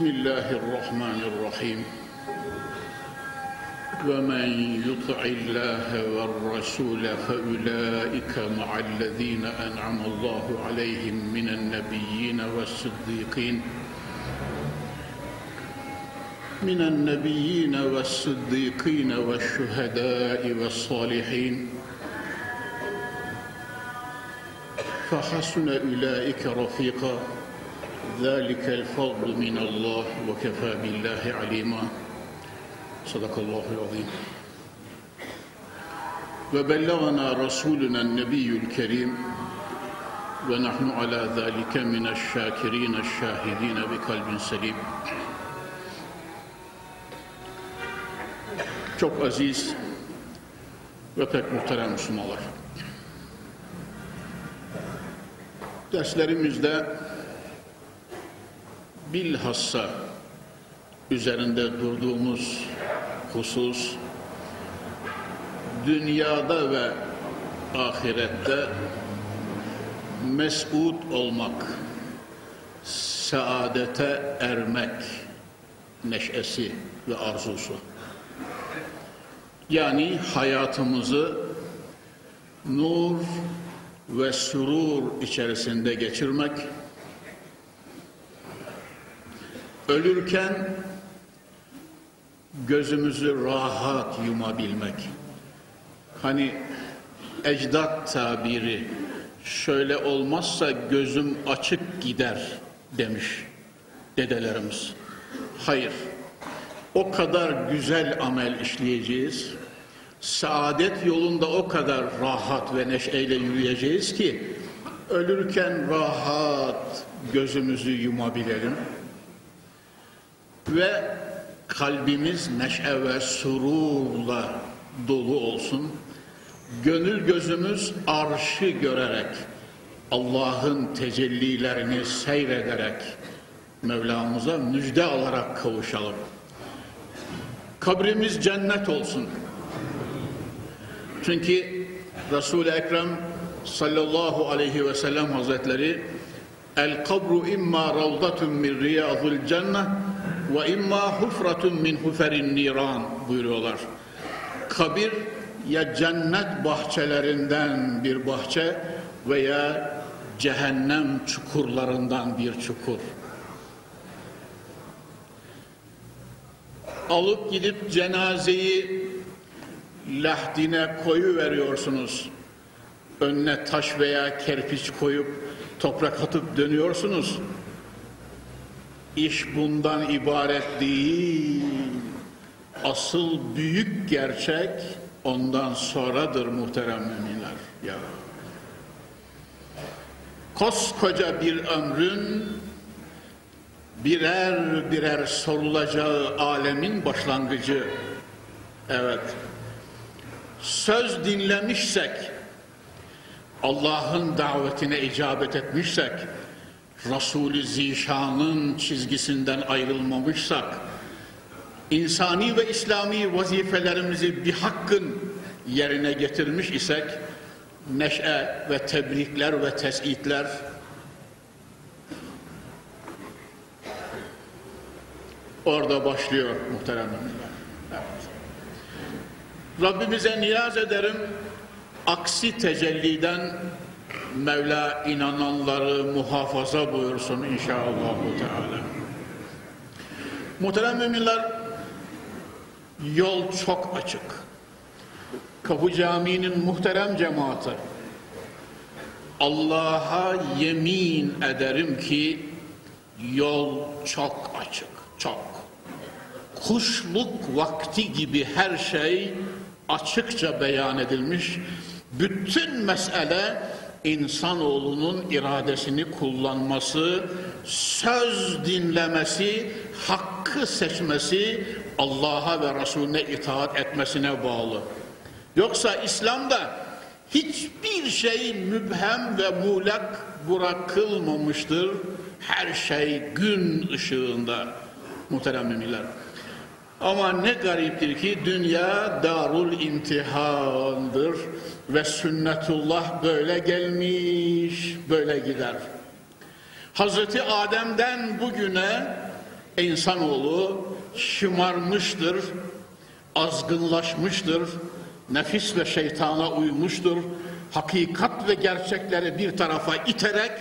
بسم الله الرحمن الرحيم. ومن يطع الله والرسول فأولئك مع الذين أنعم الله عليهم من النبيين والصديقين. من النبيين والصديقين والشهداء والصالحين. فحسن أولئك رفيقا. ذلك الفضل من الله وكفى بالله عليما صدق الله العظيم وبلغنا رسولنا النبي الكريم ونحن على ذلك من الشاكرين الشاهدين بقلب سليم Çok aziz ve pek muhterem Müslümanlar. Derslerimizde bilhassa üzerinde durduğumuz husus dünyada ve ahirette mesut olmak, saadete ermek neşesi ve arzusu. Yani hayatımızı nur ve surur içerisinde geçirmek, ölürken gözümüzü rahat yumabilmek. Hani ecdat tabiri şöyle olmazsa gözüm açık gider demiş dedelerimiz. Hayır. O kadar güzel amel işleyeceğiz. Saadet yolunda o kadar rahat ve neşeyle yürüyeceğiz ki ölürken rahat gözümüzü yumabilelim ve kalbimiz neşe ve sururla dolu olsun. Gönül gözümüz arşı görerek, Allah'ın tecellilerini seyrederek Mevlamıza müjde alarak kavuşalım. Kabrimiz cennet olsun. Çünkü Resul-i Ekrem sallallahu aleyhi ve sellem hazretleri El kabru imma ravdatun min riyadul cennet ve imma hufratun min huferin niran buyuruyorlar. Kabir ya cennet bahçelerinden bir bahçe veya cehennem çukurlarından bir çukur. Alıp gidip cenazeyi lahdine koyu veriyorsunuz. Önüne taş veya kerpiç koyup toprak atıp dönüyorsunuz. İş bundan ibaret değil. Asıl büyük gerçek ondan sonradır muhterem müminler. Ya. Koskoca bir ömrün birer birer sorulacağı alemin başlangıcı. Evet. Söz dinlemişsek, Allah'ın davetine icabet etmişsek, Resulü Zişan'ın çizgisinden ayrılmamışsak, insani ve İslami vazifelerimizi bir hakkın yerine getirmiş isek, neşe ve tebrikler ve tesitler orada başlıyor muhterem müminler. Evet. Rabbimize niyaz ederim, aksi tecelliden Mevla inananları muhafaza buyursun inşallah. Teala. Muhterem müminler, yol çok açık. Kapı Camii'nin muhterem cemaati, Allah'a yemin ederim ki yol çok açık, çok. Kuşluk vakti gibi her şey açıkça beyan edilmiş. Bütün mesele insanoğlunun iradesini kullanması söz dinlemesi, hakkı seçmesi, Allah'a ve Resulüne itaat etmesine bağlı. Yoksa İslam'da hiçbir şey mübhem ve muğlak bırakılmamıştır. Her şey gün ışığında muhterem müminler. Ama ne gariptir ki dünya darul imtihandır ve sünnetullah böyle gelmiş, böyle gider. Hazreti Adem'den bugüne insanoğlu şımarmıştır, azgınlaşmıştır, nefis ve şeytana uymuştur. Hakikat ve gerçekleri bir tarafa iterek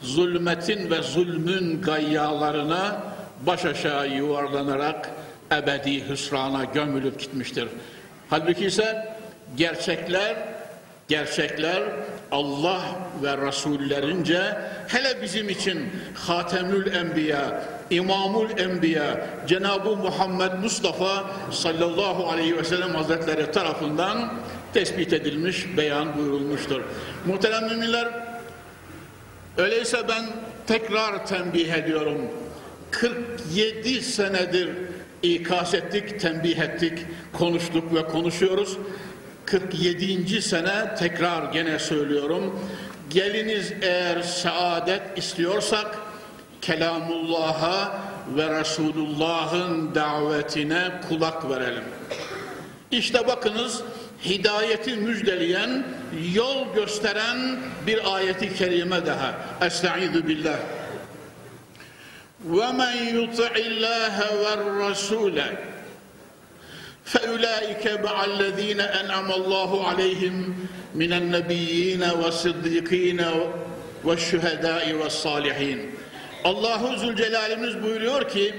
zulmetin ve zulmün gayyalarına baş aşağı yuvarlanarak ebedi hüsrana gömülüp gitmiştir. Halbuki ise gerçekler gerçekler Allah ve Resullerince hele bizim için Hatemül Enbiya, İmamul Enbiya, Cenab-ı Muhammed Mustafa sallallahu aleyhi ve sellem Hazretleri tarafından tespit edilmiş, beyan buyurulmuştur. Muhterem müminler, öyleyse ben tekrar tembih ediyorum. 47 senedir ikaz ettik, tembih ettik, konuştuk ve konuşuyoruz. 47. sene tekrar gene söylüyorum. Geliniz eğer saadet istiyorsak kelamullah'a ve Resulullah'ın davetine kulak verelim. İşte bakınız hidayeti müjdeleyen, yol gösteren bir ayeti kerime daha. Estaizu billah. وَمَنْ يُطِعِ اللّٰهَ وَالرَّسُولَ فَاُولَٰئِكَ مَعَ الَّذ۪ينَ اَنْعَمَ اللّٰهُ عَلَيْهِمْ مِنَ النَّبِيِّينَ وَالصِّدِّقِينَ وَالشُّهَدَاءِ وَالصَّالِحِينَ Allahu Zülcelal'imiz buyuruyor ki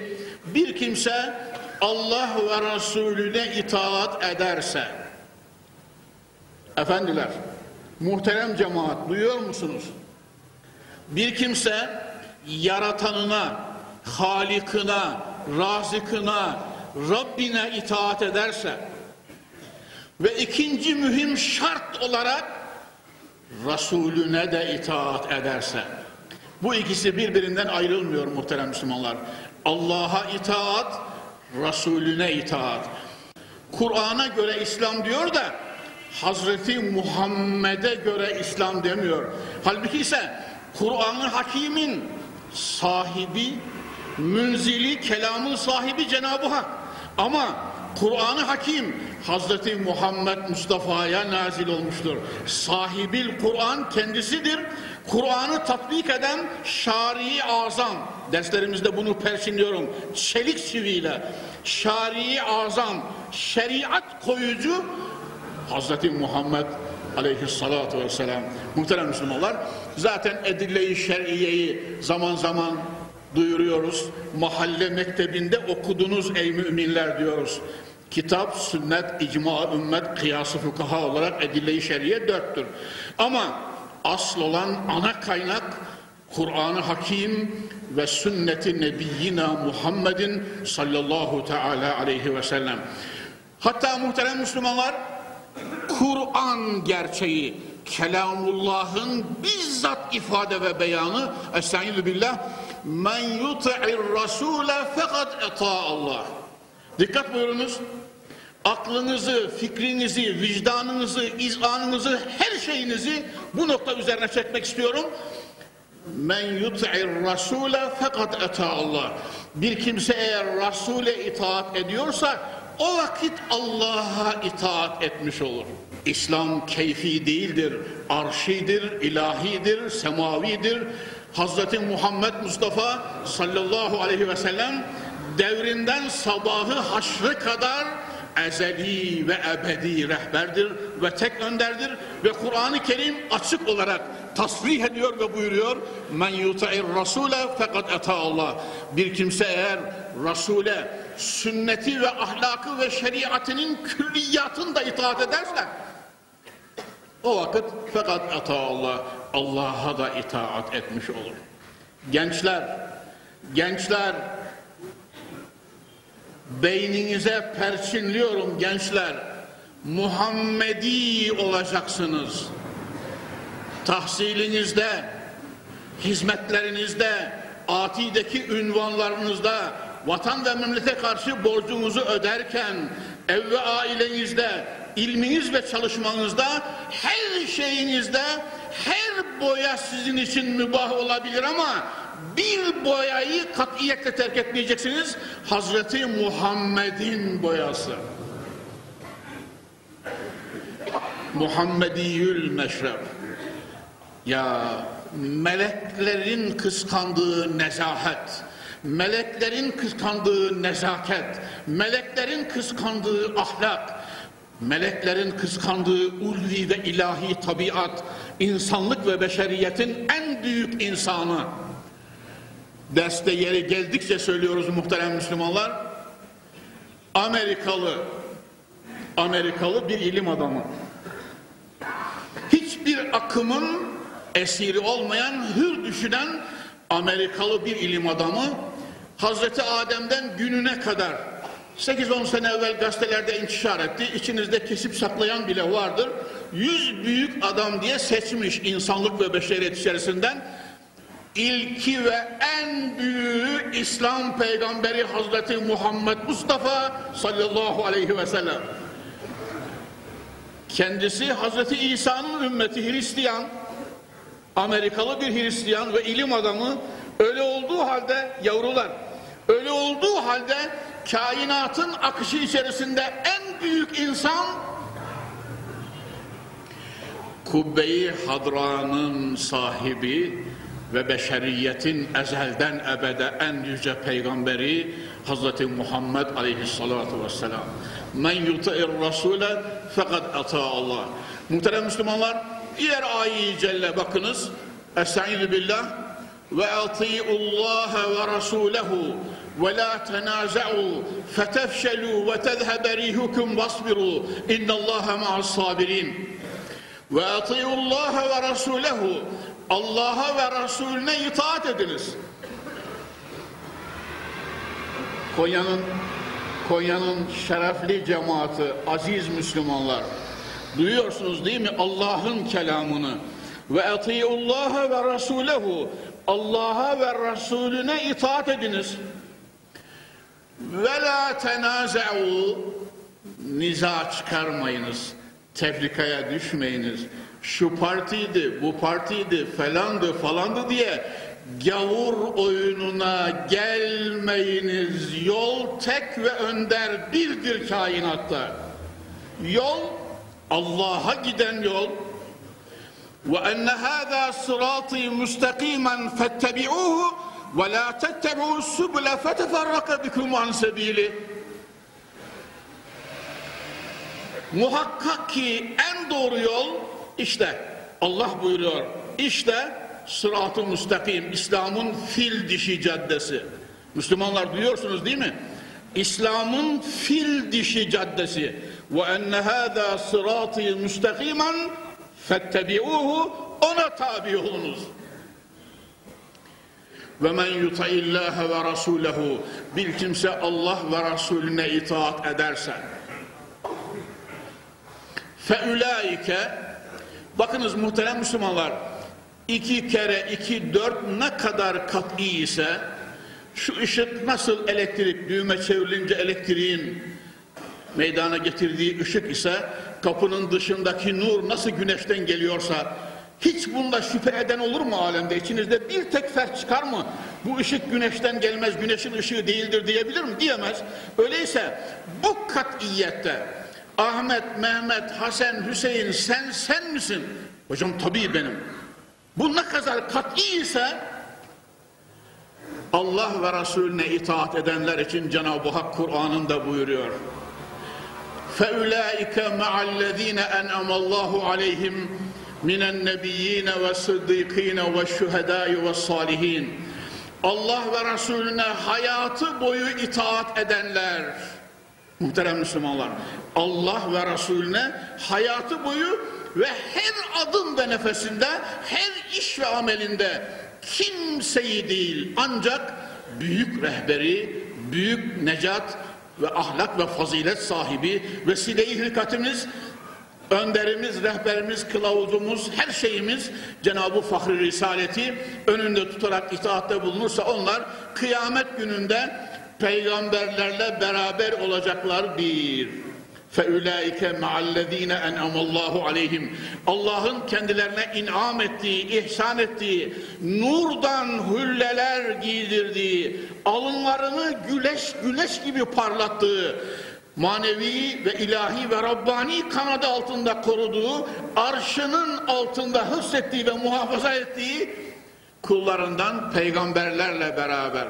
bir kimse Allah ve Resulüne itaat ederse efendiler muhterem cemaat duyuyor musunuz? Bir kimse yaratanına, halikına, razıkına, Rabbine itaat ederse ve ikinci mühim şart olarak Resulüne de itaat ederse bu ikisi birbirinden ayrılmıyor muhterem Müslümanlar. Allah'a itaat, Resulüne itaat. Kur'an'a göre İslam diyor da Hazreti Muhammed'e göre İslam demiyor. Halbuki ise Kur'an-ı Hakim'in sahibi, münzili, kelamın sahibi Cenab-ı Hak. Ama Kur'an-ı Hakim Hazreti Muhammed Mustafa'ya nazil olmuştur. Sahibil Kur'an kendisidir. Kur'an'ı tatbik eden şari azam. Derslerimizde bunu perçinliyorum. Çelik çiviyle. Şari azam, şeriat koyucu Hazreti Muhammed aleyhissalatu vesselam. Muhterem Müslümanlar, zaten edille-i şer'iyeyi zaman zaman duyuruyoruz. Mahalle mektebinde okudunuz ey müminler diyoruz. Kitap, sünnet, icma, ümmet, kıyası fukaha olarak edille-i şer'iye dörttür. Ama asıl olan ana kaynak Kur'an-ı Hakim ve sünneti nebiyyina Muhammedin sallallahu teala aleyhi ve sellem. Hatta muhterem Müslümanlar Kur'an gerçeği Kelamullah'ın bizzat ifade ve beyanı Estaizu billah Men yuti'ir rasule fakat eta Allah Dikkat buyurunuz aklınızı, fikrinizi, vicdanınızı, izanınızı, her şeyinizi bu nokta üzerine çekmek istiyorum. Men yut'ir rasule fakat eta Allah. Bir kimse eğer Rasule itaat ediyorsa o vakit Allah'a itaat etmiş olur. İslam keyfi değildir, arşidir, ilahidir, semavidir. Hazreti Muhammed Mustafa sallallahu aleyhi ve sellem devrinden sabahı haşrı kadar ezeli ve ebedi rehberdir ve tek önderdir ve Kur'an-ı Kerim açık olarak tasrih ediyor ve buyuruyor men yuta'ir rasule fakat eta Allah. Bir kimse eğer Rasule sünneti ve ahlakı ve şeriatının külliyatında itaat ederse o vakit fakat ata Allah Allah'a da itaat etmiş olur gençler gençler beyninize perçinliyorum gençler. Muhammedi olacaksınız. Tahsilinizde, hizmetlerinizde, atideki ünvanlarınızda, vatan ve memlete karşı borcunuzu öderken, ev ve ailenizde, ilminiz ve çalışmanızda, her şeyinizde, her boya sizin için mübah olabilir ama bir boyayı katiyetle terk etmeyeceksiniz. Hazreti Muhammed'in boyası. Muhammediyül meşrep. Ya meleklerin kıskandığı nezahet, meleklerin kıskandığı nezaket, meleklerin kıskandığı ahlak, meleklerin kıskandığı ulvi ve ilahi tabiat, insanlık ve beşeriyetin en büyük insanı. Derste yeri geldikçe söylüyoruz muhterem Müslümanlar. Amerikalı, Amerikalı bir ilim adamı. Hiçbir akımın esiri olmayan, hür düşünen Amerikalı bir ilim adamı Hazreti Adem'den gününe kadar 8-10 sene evvel gazetelerde intişar etti. İçinizde kesip saklayan bile vardır. 100 büyük adam diye seçmiş insanlık ve beşeriyet içerisinden ilki ve en büyüğü İslam peygamberi Hazreti Muhammed Mustafa sallallahu aleyhi ve sellem. Kendisi Hazreti İsa'nın ümmeti Hristiyan, Amerikalı bir Hristiyan ve ilim adamı öyle olduğu halde yavrular, öyle olduğu halde kainatın akışı içerisinde en büyük insan Kubbe-i Hadra'nın sahibi ve beşeriyetin ezelden ebede en yüce peygamberi Hazreti Muhammed aleyhissalatu vesselam. Men yuti'ir rasule fakat ata Allah. Muhterem Müslümanlar diğer ayi celle bakınız. Estaizu billah ve Allah ve rasulehu ve la tenaza'u fetefşelu ve tezhebe rihukum vasbiru innallaha ma'as sabirin ve Allah ve rasulehu Allah'a ve Resulüne itaat ediniz. Konya'nın Konya'nın şerefli cemaati, aziz Müslümanlar. Duyuyorsunuz değil mi Allah'ın kelamını? Ve Allah ve Resulehu Allah'a ve Resulüne itaat ediniz. Ve la tenaza'u niza çıkarmayınız. Tefrikaya düşmeyiniz şu partiydi, bu partiydi, falandı, falandı diye gavur oyununa gelmeyiniz. Yol tek ve önder birdir kainatta. Yol Allah'a giden yol. Ve enne hâzâ sırâtî müstakîmen fettebi'ûhu ve lâ tettebi'û subule feteferraka bikum an sebîli. Muhakkak ki en doğru yol işte Allah buyuruyor. İşte sırat-ı müstakim, İslam'ın fil dişi caddesi. Müslümanlar duyuyorsunuz değil mi? İslam'ın fil dişi caddesi. Ve enne hâzâ sıratı müstakimen fettebi'uhu ona tabi olunuz. Ve men yuta'illâhe ve rasûlehu bir kimse Allah ve Resulüne itaat ederse fe ulaike Bakınız muhterem Müslümanlar, iki kere iki dört ne kadar kat'i ise, şu ışık nasıl elektrik, düğme çevrilince elektriğin meydana getirdiği ışık ise, kapının dışındaki nur nasıl güneşten geliyorsa, hiç bunda şüphe eden olur mu alemde? İçinizde bir tek fert çıkar mı? Bu ışık güneşten gelmez, güneşin ışığı değildir diyebilir mi? Diyemez. Öyleyse bu kat'iyette Ahmet, Mehmet, Hasan, Hüseyin sen sen misin? Hocam tabii benim. Bu ne kadar kat'i ise Allah ve Resulüne itaat edenler için Cenab-ı Hak Kur'an'ında buyuruyor. فَاُولَٰئِكَ مَعَ الَّذ۪ينَ اَنْعَمَ اللّٰهُ عَلَيْهِمْ مِنَ النَّبِيِّينَ وَالصِّدِّيقِينَ وَالشُّهَدَاءِ وَالصَّالِحِينَ Allah ve Resulüne hayatı boyu itaat edenler Muhterem Müslümanlar, Allah ve Resulüne hayatı boyu ve her adım ve nefesinde, her iş ve amelinde kimseyi değil ancak büyük rehberi, büyük necat ve ahlak ve fazilet sahibi vesile-i hilkatimiz önderimiz, rehberimiz, kılavuzumuz, her şeyimiz Cenab-ı Fahri Risaleti önünde tutarak itaatte bulunursa onlar kıyamet gününde peygamberlerle beraber olacaklar bir. فَاُولَٰئِكَ مَعَ الَّذ۪ينَ اَنْعَمَ اللّٰهُ عَلَيْهِمْ Allah'ın kendilerine inam ettiği, ihsan ettiği, nurdan hülleler giydirdiği, alınlarını güleş güleş gibi parlattığı, manevi ve ilahi ve Rabbani kanadı altında koruduğu, arşının altında hıssettiği ve muhafaza ettiği kullarından peygamberlerle beraber.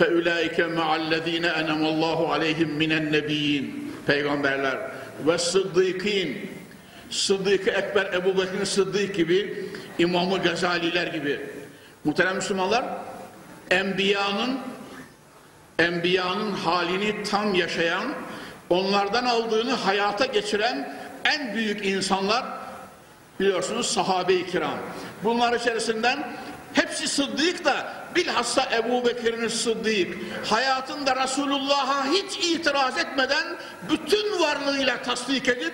فَاُولَٰئِكَ مَعَ الَّذ۪ينَ اَنَمَ اللّٰهُ عَلَيْهِمْ مِنَ النَّب۪يِّينَ Peygamberler ve sıddıkîn Sıddık-ı Ekber Ebu Bekir Sıddık gibi İmam-ı Gazaliler gibi muhterem Müslümanlar Enbiya'nın Enbiya'nın halini tam yaşayan onlardan aldığını hayata geçiren en büyük insanlar biliyorsunuz sahabe-i kiram. Bunlar içerisinden hepsi Sıddık da bilhassa Ebu Bekir'in Sıddık hayatında Resulullah'a hiç itiraz etmeden bütün varlığıyla tasdik edip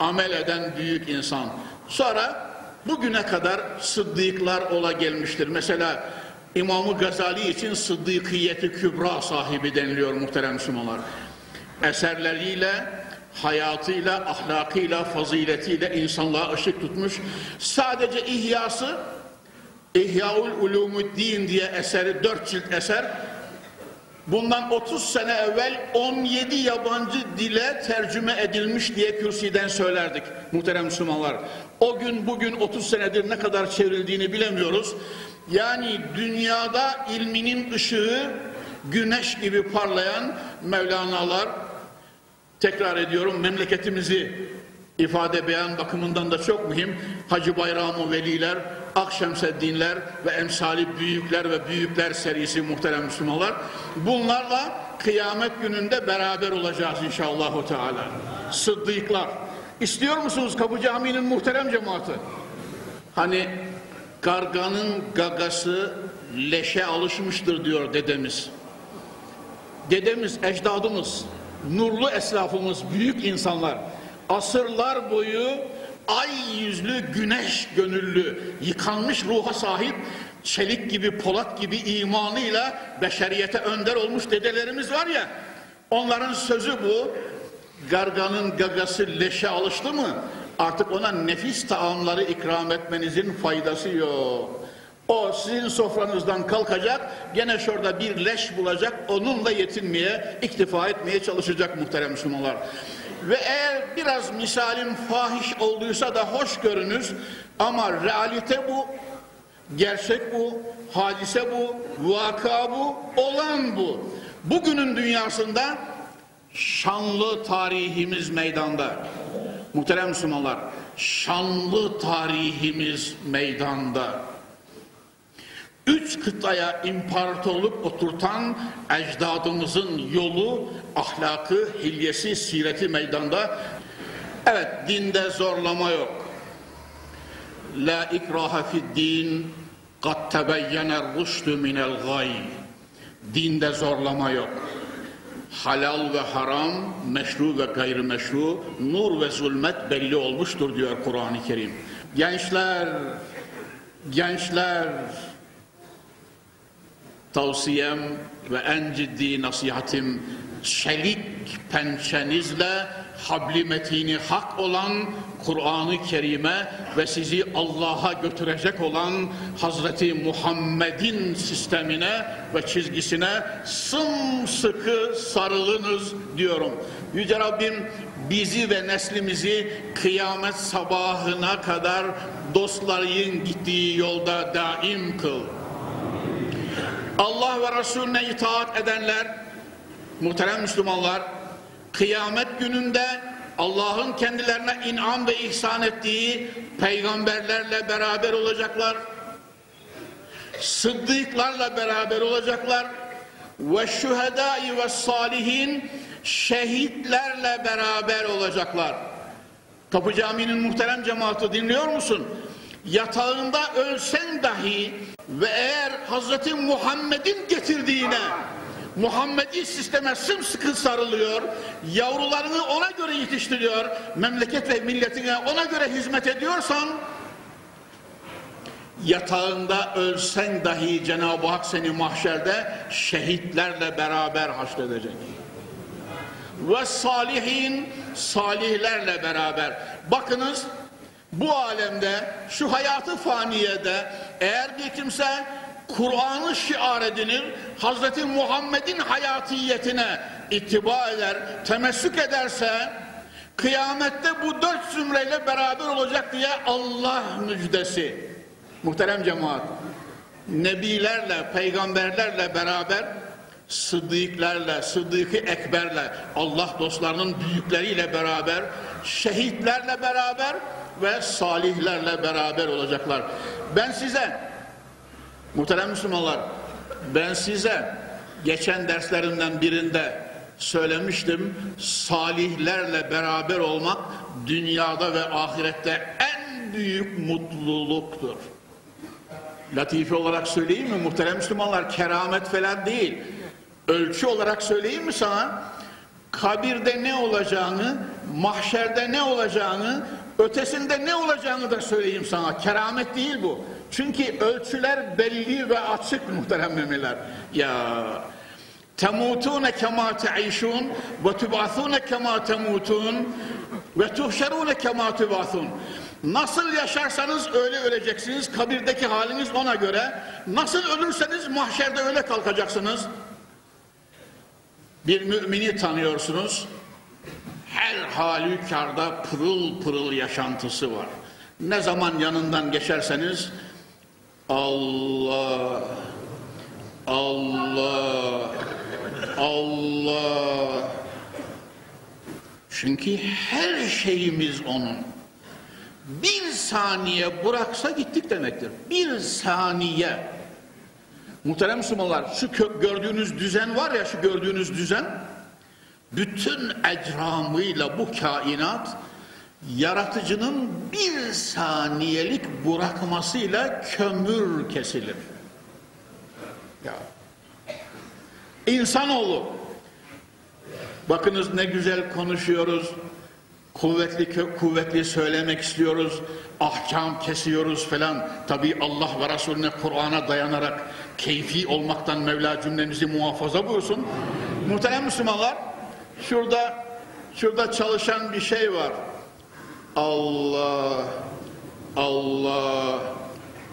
amel eden büyük insan. Sonra bugüne kadar sıddıklar ola gelmiştir. Mesela İmam-ı Gazali için sıddıkiyeti kübra sahibi deniliyor muhterem Müslümanlar. Eserleriyle, hayatıyla, ahlakıyla, faziletiyle insanlığa ışık tutmuş. Sadece ihyası, İhyaul Ulumuddin diye eseri, dört cilt eser, bundan 30 sene evvel 17 yabancı dile tercüme edilmiş diye kürsüden söylerdik muhterem Müslümanlar. O gün bugün 30 senedir ne kadar çevrildiğini bilemiyoruz. Yani dünyada ilminin ışığı güneş gibi parlayan Mevlana'lar tekrar ediyorum memleketimizi ifade beyan bakımından da çok mühim. Hacı Bayram-ı Veliler, Akşemseddinler ve emsali büyükler ve büyükler serisi muhterem Müslümanlar. Bunlarla kıyamet gününde beraber olacağız inşallah. Teala. Sıddıklar. İstiyor musunuz Kapı Camii'nin muhterem cemaati? Hani karganın gagası leşe alışmıştır diyor dedemiz. Dedemiz, ecdadımız, nurlu eslafımız, büyük insanlar asırlar boyu ay yüzlü, güneş gönüllü, yıkanmış ruha sahip, çelik gibi, polat gibi imanıyla beşeriyete önder olmuş dedelerimiz var ya, onların sözü bu, garganın gagası leşe alıştı mı, artık ona nefis taamları ikram etmenizin faydası yok. O sizin sofranızdan kalkacak, gene şurada bir leş bulacak, onunla yetinmeye, iktifa etmeye çalışacak muhterem Müslümanlar. Ve eğer biraz misalim fahiş olduysa da hoş görünür ama realite bu, gerçek bu, hadise bu, vaka bu, olan bu. Bugünün dünyasında şanlı tarihimiz meydanda. Muhterem Müslümanlar, şanlı tarihimiz meydanda. Üç kıtaya imparatorluk oturtan ecdadımızın yolu, ahlakı, hilyesi, sireti meydanda. Evet, dinde zorlama yok. La ikraha fid din, kad tebeyyener rüştü minel gay. Dinde zorlama yok. Halal ve haram, meşru ve gayrimeşru, nur ve zulmet belli olmuştur diyor Kur'an-ı Kerim. Gençler, gençler, tavsiyem ve en ciddi nasihatim çelik pençenizle habli metini hak olan Kur'an-ı Kerim'e ve sizi Allah'a götürecek olan Hazreti Muhammed'in sistemine ve çizgisine sımsıkı sarılınız diyorum. Yüce Rabbim bizi ve neslimizi kıyamet sabahına kadar dostların gittiği yolda daim kıl. Allah ve Resulüne itaat edenler, muhterem Müslümanlar, kıyamet gününde Allah'ın kendilerine inam ve ihsan ettiği peygamberlerle beraber olacaklar. Sıddıklarla beraber olacaklar. Ve şühedai ve salihin şehitlerle beraber olacaklar. Kapı Camii'nin muhterem cemaati dinliyor musun? Yatağında ölsen dahi ve eğer Hazreti Muhammed'in getirdiğine Muhammedi sisteme sımsıkı sarılıyor, yavrularını ona göre yetiştiriyor, memleket ve milletine ona göre hizmet ediyorsan, yatağında ölsen dahi Cenab-ı Hak seni mahşerde şehitlerle beraber haşredecek. Ve salihin, salihlerle beraber. Bakınız, bu alemde, şu hayatı faniyede eğer bir kimse Kur'an'ı şiar edinir, Hazreti Muhammed'in hayatiyetine ittiba eder, temessük ederse, kıyamette bu dört zümreyle beraber olacak diye Allah müjdesi. Muhterem cemaat, nebilerle, peygamberlerle beraber, sıddıklarla, sıddıkı ekberle, Allah dostlarının büyükleriyle beraber, şehitlerle beraber ve salihlerle beraber olacaklar. Ben size, muhterem Müslümanlar, ben size geçen derslerimden birinde söylemiştim, salihlerle beraber olmak dünyada ve ahirette en büyük mutluluktur. Latife olarak söyleyeyim mi muhterem Müslümanlar? Keramet falan değil. Ölçü olarak söyleyeyim mi sana? Kabirde ne olacağını, mahşerde ne olacağını, ötesinde ne olacağını da söyleyeyim sana. Keramet değil bu. Çünkü ölçüler belli ve açık muhterem müminler. Ya temutune kema teişun ve tub'athune kema temutun ve tuhşerune kema tub'athun. Nasıl yaşarsanız öyle öleceksiniz. Kabirdeki haliniz ona göre. Nasıl ölürseniz mahşerde öyle kalkacaksınız. Bir mümini tanıyorsunuz. Her halükarda pırıl pırıl yaşantısı var. Ne zaman yanından geçerseniz Allah Allah Allah çünkü her şeyimiz onun. Bir saniye bıraksa gittik demektir. Bir saniye. Muhterem Müslümanlar şu gördüğünüz düzen var ya şu gördüğünüz düzen bütün ecramıyla bu kainat yaratıcının bir saniyelik bırakmasıyla kömür kesilir. Ya. İnsanoğlu bakınız ne güzel konuşuyoruz kuvvetli kuvvetli söylemek istiyoruz, ahkam kesiyoruz falan. Tabi Allah ve Resulüne Kur'an'a dayanarak keyfi olmaktan Mevla cümlemizi muhafaza buyursun. Muhterem Müslümanlar, şurada şurada çalışan bir şey var. Allah, Allah,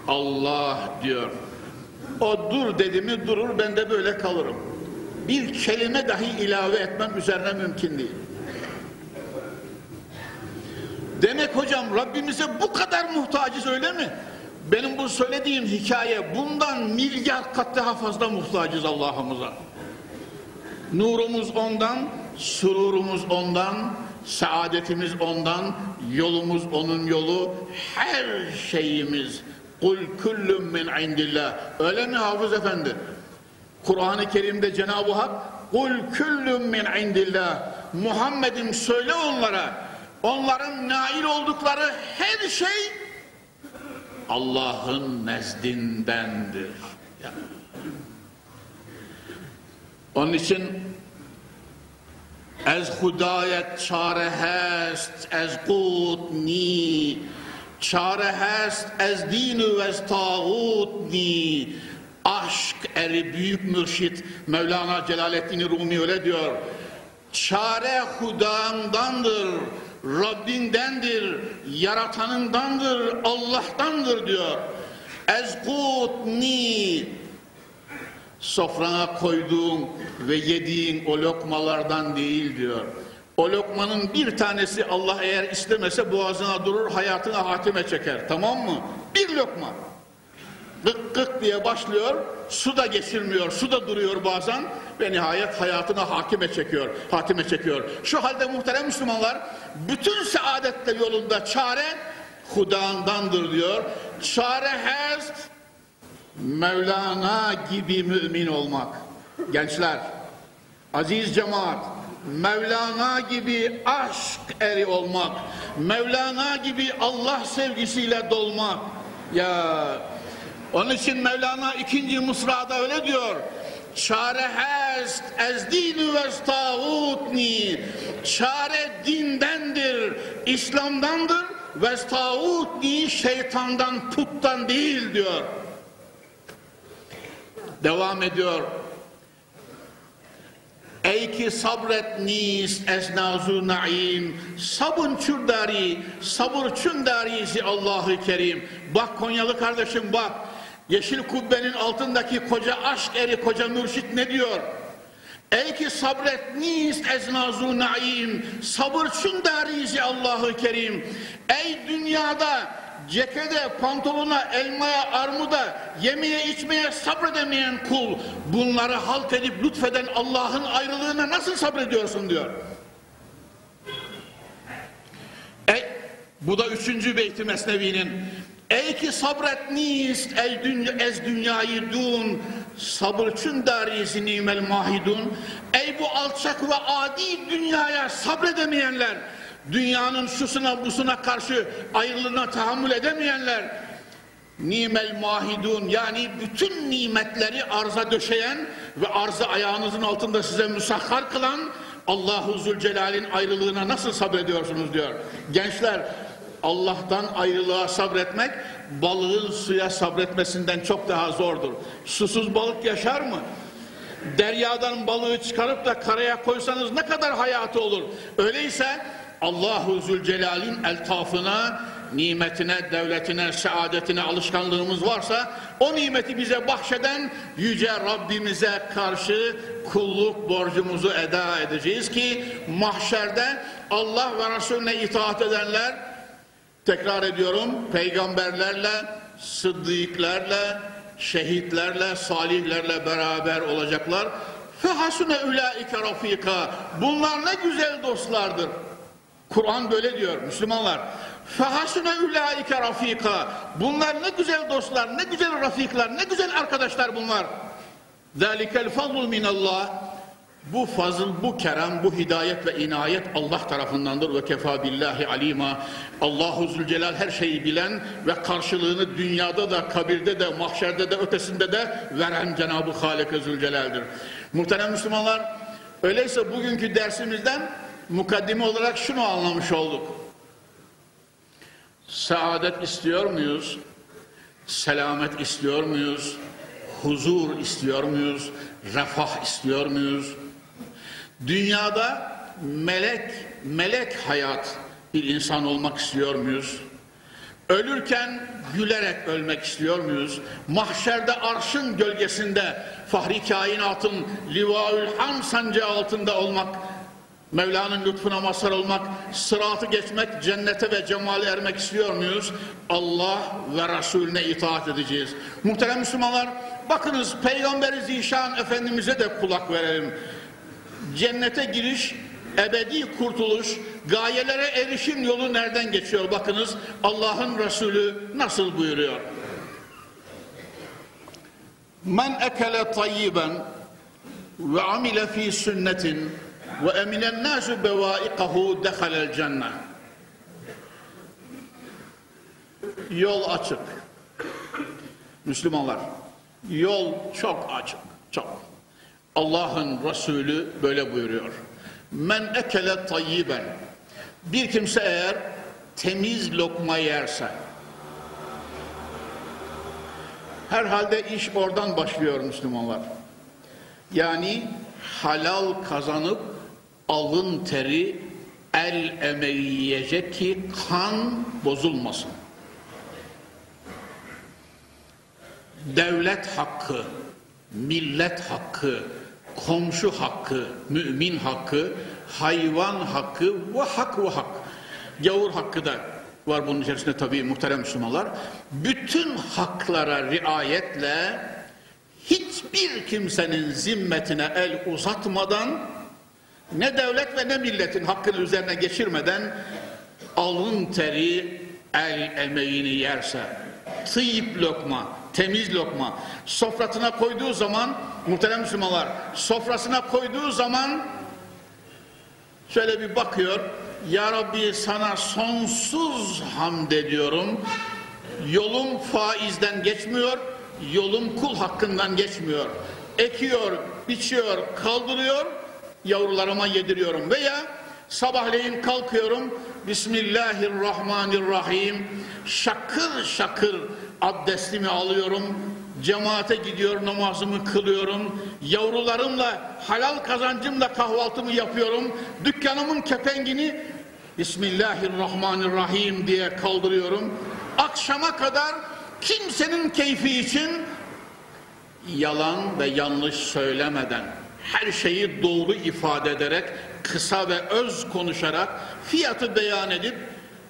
Allah diyor. O dur dedi mi durur, ben de böyle kalırım. Bir kelime dahi ilave etmem üzerine mümkün değil. Demek hocam Rabbimize bu kadar muhtacız öyle mi? Benim bu söylediğim hikaye bundan milyar kat daha fazla muhtacız Allah'ımıza. Nurumuz ondan, sururumuz ondan, saadetimiz ondan, yolumuz onun yolu, her şeyimiz. Kul kullum min indillah. Öyle mi Hafız Efendi? Kur'an-ı Kerim'de Cenab-ı Hak Kul kullum min indillah. Muhammed'im söyle onlara onların nail oldukları her şey Allah'ın nezdindendir. Yani. Onun için Ez hudayet çare hest, ez qut ni, çare hest, ez dinu ve ez tağut ni. Aşk eri büyük mürşit Mevlana Celaleddin Rumi öyle diyor. Çare hudamdandır. Rabbindendir, yaratanındandır, Allah'tandır diyor. Ezkutni sofrana koyduğun ve yediğin o lokmalardan değil diyor. O lokmanın bir tanesi Allah eğer istemese boğazına durur, hayatına hatime çeker. Tamam mı? Bir lokma. Gık gık diye başlıyor, su da geçirmiyor, su da duruyor bazen ve nihayet hayatına hakime çekiyor, hatime çekiyor. Şu halde muhterem Müslümanlar, bütün saadetler yolunda çare Hudandandır diyor. Çare has Mevlana gibi mümin olmak. Gençler, aziz cemaat, Mevlana gibi aşk eri olmak, Mevlana gibi Allah sevgisiyle dolmak. Ya onun için Mevlana ikinci Mısra'da öyle diyor. Çare hest ez dini ve tağutni. Çare dindendir, İslam'dandır ve tağutni şeytandan, puttan değil diyor. Devam ediyor. Ey ki sabret nist esnazu naim. Sabun çürdari sabır çündarisi Allahu Kerim. Bak Konyalı kardeşim bak. Yeşil kubbenin altındaki koca aşk eri koca mürşit ne diyor? Ey ki sabret nist esnazu naim. Sabır çündarisi Allahu Kerim. Ey dünyada cekede, pantolona, elmaya, armuda, yemeye, içmeye sabredemeyen kul bunları halk edip lütfeden Allah'ın ayrılığına nasıl sabrediyorsun diyor. Ey, bu da üçüncü beyti Mesnevi'nin. Ey ki sabret nist ey dünya, ez dünyayı dun sabır çün darisi nimel mahidun ey bu alçak ve adi dünyaya sabredemeyenler dünyanın şusuna busuna karşı ayrılığına tahammül edemeyenler nimel mahidun yani bütün nimetleri arza döşeyen ve arzı ayağınızın altında size müsahhar kılan Allahu Zülcelal'in ayrılığına nasıl sabrediyorsunuz diyor. Gençler Allah'tan ayrılığa sabretmek balığın suya sabretmesinden çok daha zordur. Susuz balık yaşar mı? Deryadan balığı çıkarıp da karaya koysanız ne kadar hayatı olur? Öyleyse Allahu Zülcelal'in eltafına, nimetine, devletine, saadetine alışkanlığımız varsa o nimeti bize bahşeden yüce Rabbimize karşı kulluk borcumuzu eda edeceğiz ki mahşerde Allah ve Resulüne itaat edenler tekrar ediyorum peygamberlerle, sıddıklarla, şehitlerle, salihlerle beraber olacaklar. Fehasune ulaike rafika. Bunlar ne güzel dostlardır. Kur'an böyle diyor Müslümanlar. Fehasune ulaike rafika. Bunlar ne güzel dostlar, ne güzel rafiklar, ne güzel arkadaşlar bunlar. Zalikel fadlu minallah. Bu fazıl, bu kerem, bu hidayet ve inayet Allah tarafındandır ve kefa billahi alima. Allahu Zülcelal her şeyi bilen ve karşılığını dünyada da, kabirde de, mahşerde de, ötesinde de veren Cenab-ı Halik-i Zülcelal'dir. Muhterem Müslümanlar, öyleyse bugünkü dersimizden mukaddime olarak şunu anlamış olduk. Saadet istiyor muyuz? Selamet istiyor muyuz? Huzur istiyor muyuz? Refah istiyor muyuz? Dünyada melek, melek hayat bir insan olmak istiyor muyuz? Ölürken gülerek ölmek istiyor muyuz? Mahşerde arşın gölgesinde fahri kainatın livaül ham sancağı altında olmak Mevla'nın lütfuna mazhar olmak, sıratı geçmek, cennete ve cemale ermek istiyor muyuz? Allah ve Resulüne itaat edeceğiz. Muhterem Müslümanlar, bakınız Peygamberi Zişan Efendimiz'e de kulak verelim. Cennete giriş, ebedi kurtuluş, gayelere erişim yolu nereden geçiyor? Bakınız Allah'ın Resulü nasıl buyuruyor? Men ekele tayyiben ve amile fi sünnetin ve eminen nasu bevaikahu dehalel cennet. Yol açık. Müslümanlar, yol çok açık, çok. Allah'ın Resulü böyle buyuruyor. Men ekele tayyiben. Bir kimse eğer temiz lokma yerse, herhalde iş oradan başlıyor Müslümanlar. Yani halal kazanıp alın teri el emeği yiyecek ki kan bozulmasın. Devlet hakkı, millet hakkı, komşu hakkı, mümin hakkı, hayvan hakkı ve hak ve hak. Gavur hakkı da var bunun içerisinde tabii muhterem Müslümanlar. Bütün haklara riayetle hiçbir kimsenin zimmetine el uzatmadan ne devlet ve ne milletin hakkını üzerine geçirmeden alın teri el emeğini yerse tıyip lokma, temiz lokma sofratına koyduğu zaman muhterem Müslümanlar sofrasına koyduğu zaman şöyle bir bakıyor Ya Rabbi sana sonsuz hamd ediyorum. Yolum faizden geçmiyor yolum kul hakkından geçmiyor. Ekiyor, biçiyor, kaldırıyor, yavrularıma yediriyorum. Veya sabahleyin kalkıyorum, Bismillahirrahmanirrahim, şakır şakır abdestimi alıyorum, cemaate gidiyor, namazımı kılıyorum, yavrularımla, halal kazancımla kahvaltımı yapıyorum, dükkanımın kepengini Bismillahirrahmanirrahim diye kaldırıyorum. Akşama kadar kimsenin keyfi için yalan ve yanlış söylemeden, her şeyi doğru ifade ederek, kısa ve öz konuşarak, fiyatı beyan edip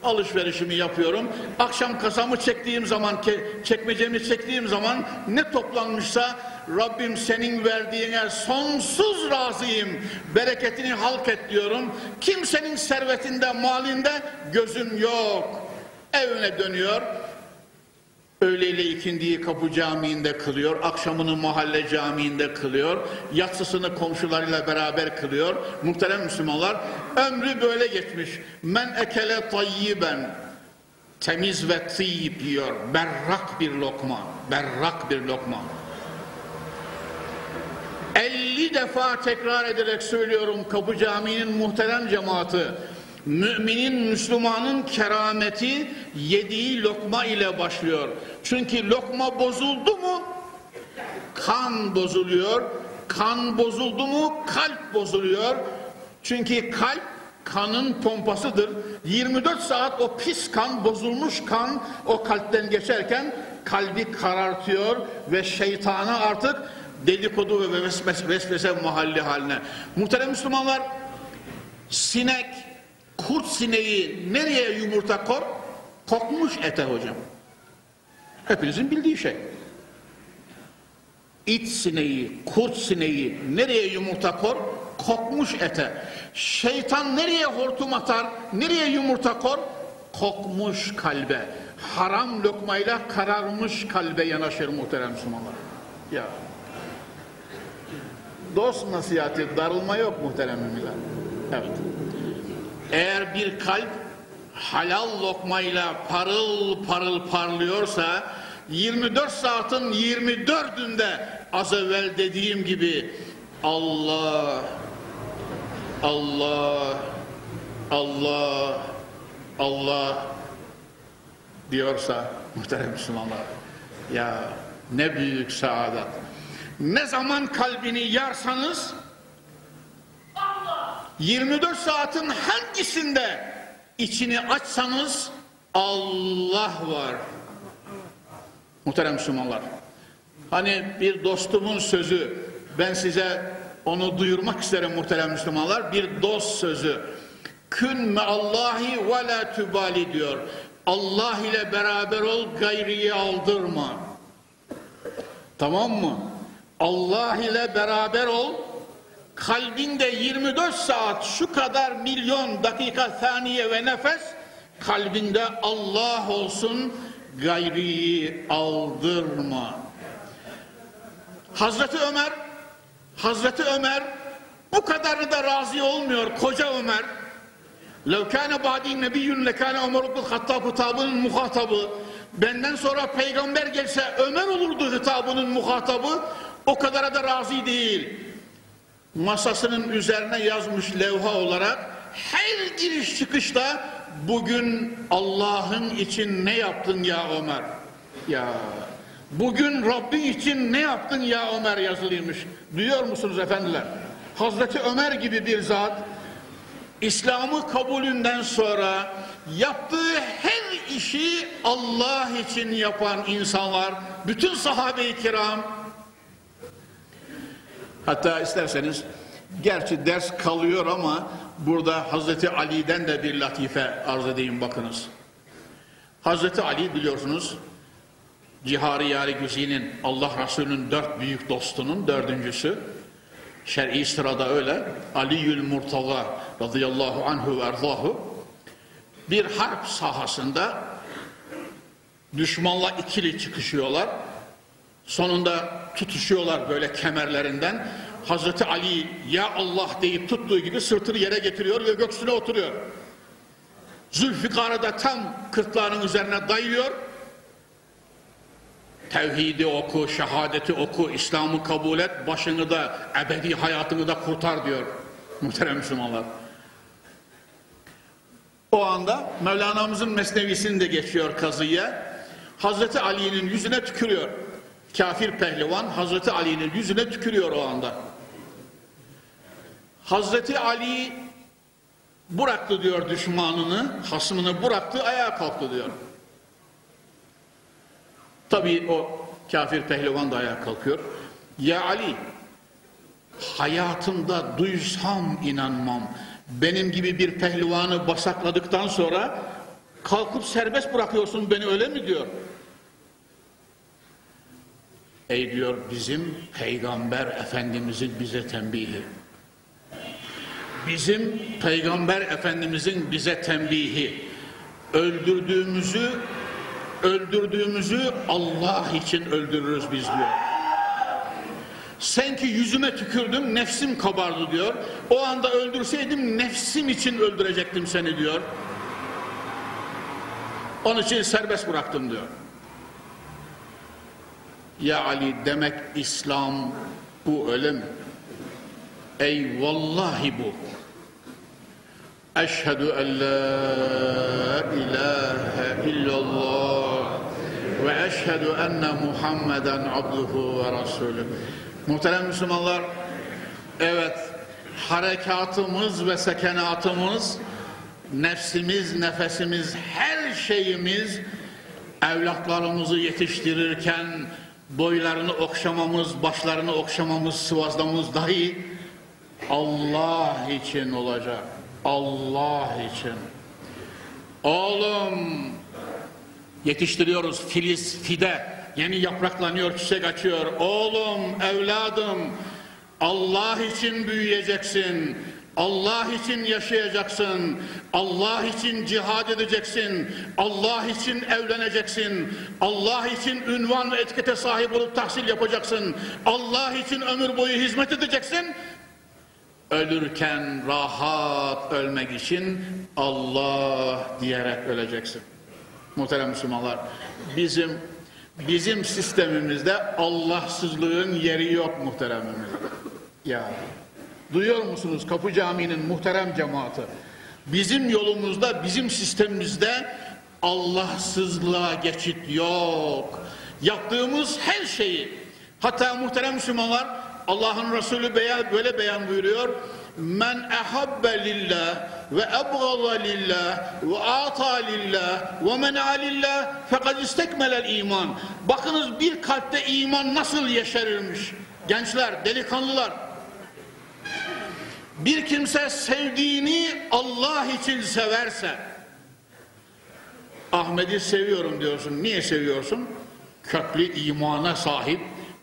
alışverişimi yapıyorum. Akşam kasamı çektiğim zaman, çekmecemi çektiğim zaman ne toplanmışsa Rabbim senin verdiğine sonsuz razıyım. Bereketini halk et diyorum. Kimsenin servetinde, malinde gözüm yok. Evine dönüyor. Öğleyle ikindiyi kapı camiinde kılıyor, akşamını mahalle camiinde kılıyor, yatsısını komşularıyla beraber kılıyor. Muhterem Müslümanlar, ömrü böyle geçmiş. Men ekele tayyiben, temiz ve tayyip yiyor, berrak bir lokma, berrak bir lokma. 50 defa tekrar ederek söylüyorum Kapı Camii'nin muhterem cemaati. Müminin, Müslümanın kerameti yediği lokma ile başlıyor. Çünkü lokma bozuldu mu kan bozuluyor. Kan bozuldu mu kalp bozuluyor. Çünkü kalp kanın pompasıdır. 24 saat o pis kan, bozulmuş kan o kalpten geçerken kalbi karartıyor ve şeytana artık dedikodu ve vesvese, mahalli haline. Muhterem Müslümanlar, sinek, kurt sineği nereye yumurta kor? Kokmuş ete hocam. Hepinizin bildiği şey. İt sineği, kurt sineği nereye yumurta kor? Kokmuş ete. Şeytan nereye hortum atar? Nereye yumurta kor? Kokmuş kalbe. Haram lokmayla kararmış kalbe yanaşır muhterem Müslümanlar. Ya. Dost nasihati, darılma yok muhterem müminler. Evet. Eğer bir kalp halal lokmayla parıl parıl parlıyorsa 24 saatin 24'ünde az evvel dediğim gibi Allah Allah Allah Allah diyorsa muhterem Müslümanlar ya ne büyük saadet ne zaman kalbini yarsanız 24 saatin hangisinde içini açsanız Allah var. Muhterem Müslümanlar. Hani bir dostumun sözü ben size onu duyurmak isterim muhterem Müslümanlar. Bir dost sözü. Kün me Allahi ve la tübali diyor. Allah ile beraber ol gayriyi aldırma. Tamam mı? Allah ile beraber ol kalbinde 24 saat şu kadar milyon dakika saniye ve nefes kalbinde Allah olsun gayriyi aldırma. Hazreti Ömer Hazreti Ömer bu kadarı da razı olmuyor koca Ömer. لَوْ كَانَ بَعْدِي نَبِيٌّ لَكَانَ Ömer ibn Hattab hitabının muhatabı. Benden sonra peygamber gelse Ömer olurdu hitabının muhatabı. O kadara da razı değil masasının üzerine yazmış levha olarak her giriş çıkışta bugün Allah'ın için ne yaptın ya Ömer? Ya bugün Rabbin için ne yaptın ya Ömer yazılıymış. Duyuyor musunuz efendiler? Hazreti Ömer gibi bir zat İslam'ı kabulünden sonra yaptığı her işi Allah için yapan insanlar, bütün sahabe-i kiram, Hatta isterseniz gerçi ders kalıyor ama burada Hazreti Ali'den de bir latife arz edeyim bakınız. Hazreti Ali biliyorsunuz Cihari Yari Güzi'nin Allah Resulü'nün dört büyük dostunun dördüncüsü. Şer'i sırada öyle. Aliül Murtaza radıyallahu anhu ve erzahu bir harp sahasında düşmanla ikili çıkışıyorlar. Sonunda tutuşuyorlar böyle kemerlerinden. Hazreti Ali ya Allah deyip tuttuğu gibi sırtını yere getiriyor ve göksüne oturuyor. Zülfikar'ı da tam kırtlağının üzerine dayıyor. tevhidi oku, şehadeti oku, İslam'ı kabul et, başını da, ebedi hayatını da kurtar diyor muhterem Müslümanlar. O anda Mevlana'mızın mesnevisini de geçiyor kazıya. Hazreti Ali'nin yüzüne tükürüyor. Kafir pehlivan Hazreti Ali'nin yüzüne tükürüyor o anda. Hazreti Ali bıraktı diyor düşmanını, hasmını bıraktı, ayağa kalktı diyor. Tabii o kafir pehlivan da ayağa kalkıyor. Ya Ali, hayatımda duysam inanmam. Benim gibi bir pehlivanı basakladıktan sonra kalkıp serbest bırakıyorsun beni öyle mi diyor. Ey diyor bizim peygamber efendimizin bize tembihi. Bizim peygamber efendimizin bize tembihi. Öldürdüğümüzü öldürdüğümüzü Allah için öldürürüz biz diyor. Sen ki yüzüme tükürdün nefsim kabardı diyor. O anda öldürseydim nefsim için öldürecektim seni diyor. Onun için serbest bıraktım diyor. Ya Ali demek İslam bu öyle? Ey vallahi bu. Eşhedü en la ilahe illallah ve eşhedü enne Muhammeden abduhu ve rasulü. Muhterem Müslümanlar, evet harekatımız ve sekenatımız, nefsimiz, nefesimiz, her şeyimiz evlatlarımızı yetiştirirken boylarını okşamamız, başlarını okşamamız, sıvazlamamız dahi Allah için olacak. Allah için. Oğlum yetiştiriyoruz filiz, fide, yeni yapraklanıyor, çiçek açıyor. Oğlum, evladım Allah için büyüyeceksin. Allah için yaşayacaksın. Allah için cihad edeceksin. Allah için evleneceksin. Allah için ünvan ve etikete sahip olup tahsil yapacaksın. Allah için ömür boyu hizmet edeceksin. Ölürken rahat ölmek için Allah diyerek öleceksin. Muhterem Müslümanlar, bizim bizim sistemimizde Allahsızlığın yeri yok muhteremimiz. Ya Duyuyor musunuz Kapı Camii'nin muhterem cemaati? Bizim yolumuzda, bizim sistemimizde Allahsızlığa geçit yok. Yaptığımız her şeyi, hatta muhterem Müslümanlar, Allah'ın Resulü beyan, böyle beyan buyuruyor. Men ehabbe lillah ve ebgada lillah ve ata lillah ve men'a lillah fekad istekmelel iman. Bakınız bir kalpte iman nasıl yeşerirmiş. Gençler, delikanlılar, bir kimse sevdiğini Allah için severse Ahmet'i seviyorum diyorsun. Niye seviyorsun? Köklü imana sahip,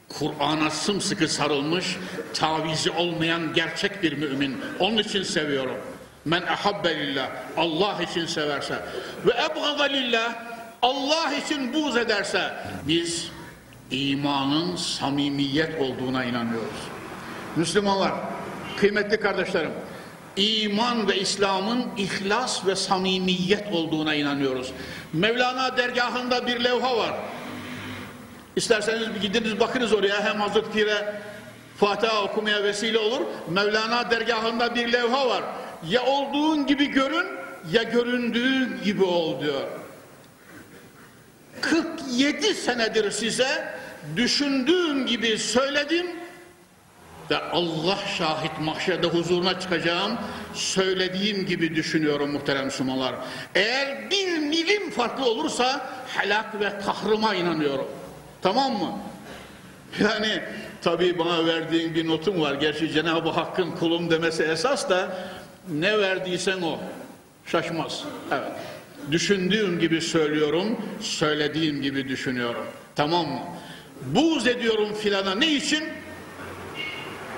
Kur'an'a sımsıkı sarılmış, tavizi olmayan gerçek bir mümin. Onun için seviyorum. Men ehabbe lillah. Allah için severse. Ve ebgada lillah. Allah için buğz ederse biz imanın samimiyet olduğuna inanıyoruz. Müslümanlar Kıymetli kardeşlerim, iman ve İslam'ın ihlas ve samimiyet olduğuna inanıyoruz. Mevlana dergahında bir levha var. İsterseniz gidiniz bakınız oraya hem Hazreti Pir'e Fatiha okumaya vesile olur. Mevlana dergahında bir levha var. Ya olduğun gibi görün ya göründüğün gibi ol diyor. 47 senedir size düşündüğüm gibi söyledim ve Allah şahit mahşerde huzuruna çıkacağım söylediğim gibi düşünüyorum muhterem Müslümanlar. Eğer bir milim farklı olursa helak ve kahrıma inanıyorum. Tamam mı? Yani tabi bana verdiğin bir notum var. Gerçi Cenab-ı Hakk'ın kulum demesi esas da ne verdiysen o. Şaşmaz. Evet. Düşündüğüm gibi söylüyorum, söylediğim gibi düşünüyorum. Tamam mı? Buğz ediyorum filana ne için?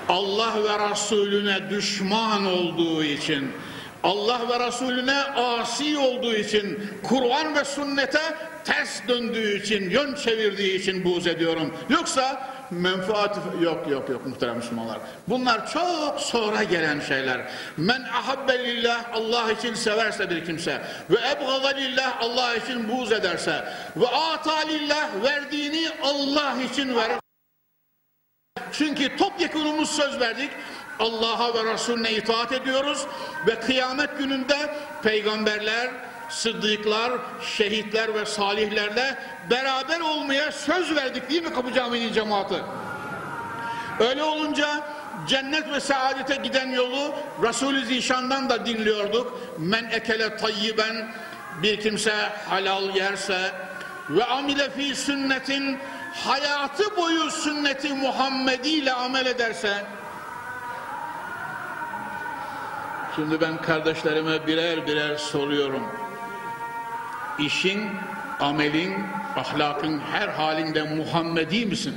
Allah ve Resulüne düşman olduğu için, Allah ve Resulüne asi olduğu için, Kur'an ve sünnete ters döndüğü için, yön çevirdiği için buğz ediyorum. Yoksa menfaat yok yok yok muhterem Müslümanlar. Bunlar çok sonra gelen şeyler. Men ahabbe lillah Allah için severse bir kimse ve ebgada lillah Allah için buğz ederse ve ata lillah verdiğini Allah için verir. Çünkü topyekunumuz söz verdik. Allah'a ve Resulüne itaat ediyoruz ve kıyamet gününde peygamberler, sıddıklar, şehitler ve salihlerle beraber olmaya söz verdik değil mi Kapı Camii'nin cemaati? Öyle olunca cennet ve saadete giden yolu Resulü Zişan'dan da dinliyorduk. Men ekele tayyiben bir kimse halal yerse ve amile fi sünnetin hayatı boyu sünneti Muhammedi ile amel ederse Şimdi ben kardeşlerime birer birer soruyorum. İşin, amelin, ahlakın her halinde Muhammedi misin?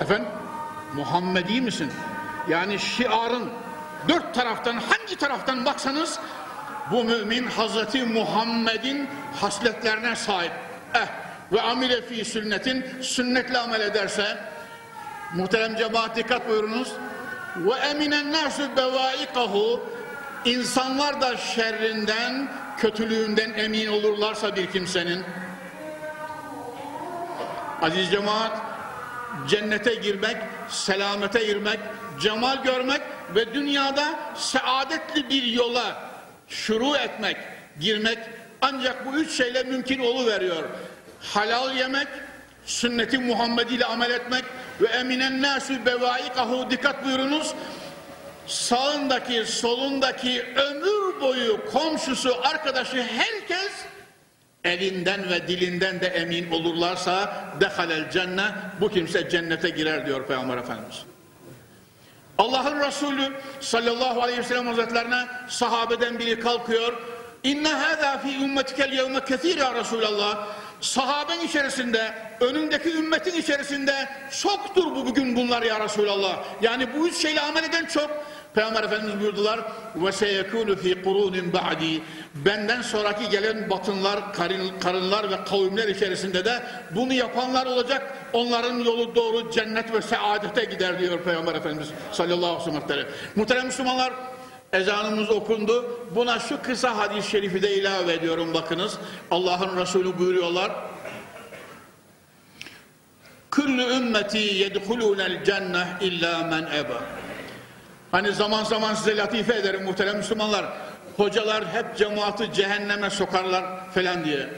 Efendim? Muhammedi misin? Yani şiarın dört taraftan hangi taraftan baksanız bu mümin Hazreti Muhammed'in hasletlerine sahip. Eh ve amile fi sünnetin sünnetle amel ederse muhterem cemaat dikkat buyurunuz. Ve eminen nasu bevaikahu insanlar da şerrinden kötülüğünden emin olurlarsa bir kimsenin. Aziz cemaat cennete girmek selamete girmek cemal görmek ve dünyada saadetli bir yola şuru etmek girmek ancak bu üç şeyle mümkün oluveriyor halal yemek, sünneti Muhammed ile amel etmek ve eminen nasu bevaikahu dikkat buyurunuz. Sağındaki, solundaki ömür boyu komşusu, arkadaşı herkes elinden ve dilinden de emin olurlarsa dehalel cennet bu kimse cennete girer diyor Peygamber Efendimiz. Allah'ın Resulü sallallahu aleyhi ve sellem hazretlerine sahabeden biri kalkıyor. İnne hâzâ fî ümmetikel yevme kethîr ya Resulallah sahaben içerisinde, önündeki ümmetin içerisinde çoktur bu bugün bunlar ya Resulallah. Yani bu üç şeyle amel eden çok. Peygamber Efendimiz buyurdular ve seyekunu fi kurunin ba'di benden sonraki gelen batınlar, karın, karınlar ve kavimler içerisinde de bunu yapanlar olacak. Onların yolu doğru cennet ve saadete gider diyor Peygamber Efendimiz sallallahu aleyhi ve sellem. Muhterem Müslümanlar Ezanımız okundu. Buna şu kısa hadis-i şerifi de ilave ediyorum bakınız. Allah'ın Resulü buyuruyorlar. Kullu ümmeti yedhulûnel cenneh illa men eba. Hani zaman zaman size latife ederim muhterem Müslümanlar. Hocalar hep cemaati cehenneme sokarlar falan diye.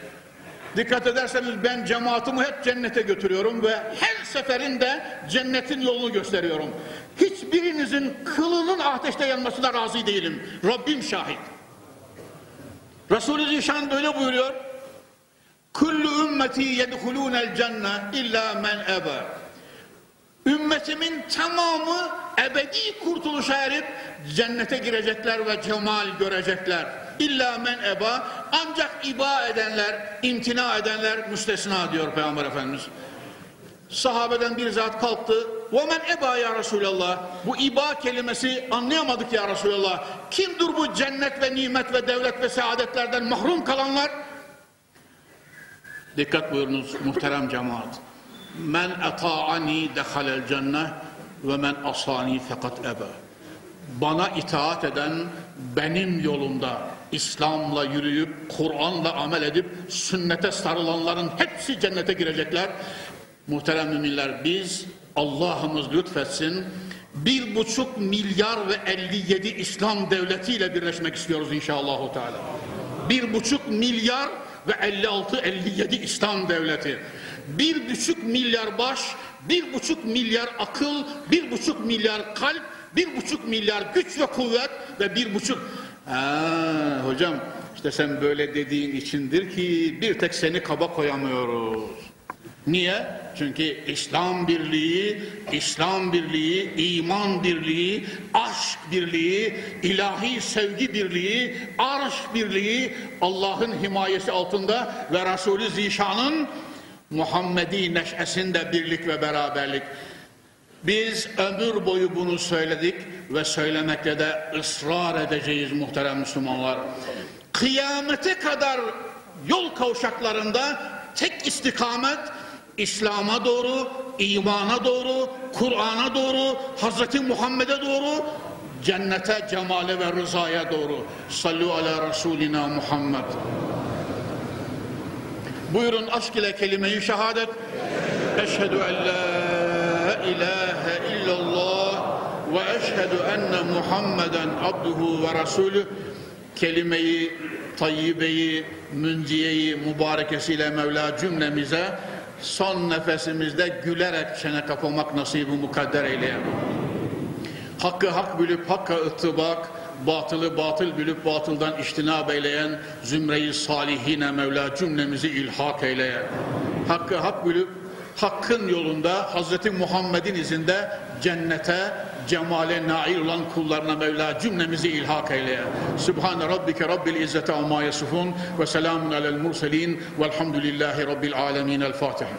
Dikkat ederseniz ben cemaatimi hep cennete götürüyorum ve her seferinde cennetin yolunu gösteriyorum. Hiçbirinizin kılının ateşte yanmasına razı değilim. Rabbim şahit. Resulü Zişan böyle buyuruyor. Kullu ümmeti yedhulûnel cenne illa men ebe. Ümmetimin tamamı ebedi kurtuluşa erip cennete girecekler ve cemal görecekler. İlla men eba ancak iba edenler, imtina edenler müstesna diyor Peygamber Efendimiz. Sahabeden bir zat kalktı. Ve men eba ya Resulallah. Bu iba kelimesi anlayamadık ya Resulallah. Kimdir bu cennet ve nimet ve devlet ve saadetlerden mahrum kalanlar? Dikkat buyurunuz muhterem cemaat. Men eta'ani dehalel cenneh ve men asani fekat ebe. Bana itaat eden benim yolumda İslam'la yürüyüp Kur'an'la amel edip sünnete sarılanların hepsi cennete girecekler. Muhterem müminler biz Allah'ımız lütfetsin bir buçuk milyar ve 57 İslam devletiyle birleşmek istiyoruz inşallah. Bir buçuk milyar ve 56-57 İslam devleti. Bir buçuk milyar baş, bir buçuk milyar akıl, bir buçuk milyar kalp, bir buçuk milyar güç ve kuvvet ve bir buçuk... Hocam işte sen böyle dediğin içindir ki bir tek seni kaba koyamıyoruz. Niye? Çünkü İslam birliği, İslam birliği, iman birliği, aşk birliği, ilahi sevgi birliği, arş birliği Allah'ın himayesi altında ve Resulü Zişan'ın Muhammedi neşesinde birlik ve beraberlik. Biz ömür boyu bunu söyledik ve söylemekte de ısrar edeceğiz muhterem Müslümanlar. Kıyamete kadar yol kavşaklarında tek istikamet İslam'a doğru, imana doğru, Kur'an'a doğru, Hazreti Muhammed'e doğru, cennete, cemale ve rızaya doğru. Sallu ala Resulina Muhammed. Buyurun aşk ile kelime-i şehadet. Eşhedü en la illallah ve eşhedü enne Muhammeden abduhu ve resulü kelimeyi tayyibeyi, münciyeyi mübarekesiyle Mevla cümlemize son nefesimizde gülerek çene kapamak nasibi mukadder eyle. Hakkı hak bilip hakka ıttibak, batılı batıl bilip batıldan iştinab eyleyen zümreyi salihine Mevla cümlemizi ilhak eyle. Hakkı hak bilip hakkın yolunda Hazreti Muhammed'in izinde cennete, cemale nail olan kullarına Mevla cümlemizi ilhak eyle. Sübhane Rabbike Rabbil İzzete amma yasifun ve selamun alel murselin velhamdülillahi Rabbil alemin. El Fatiha.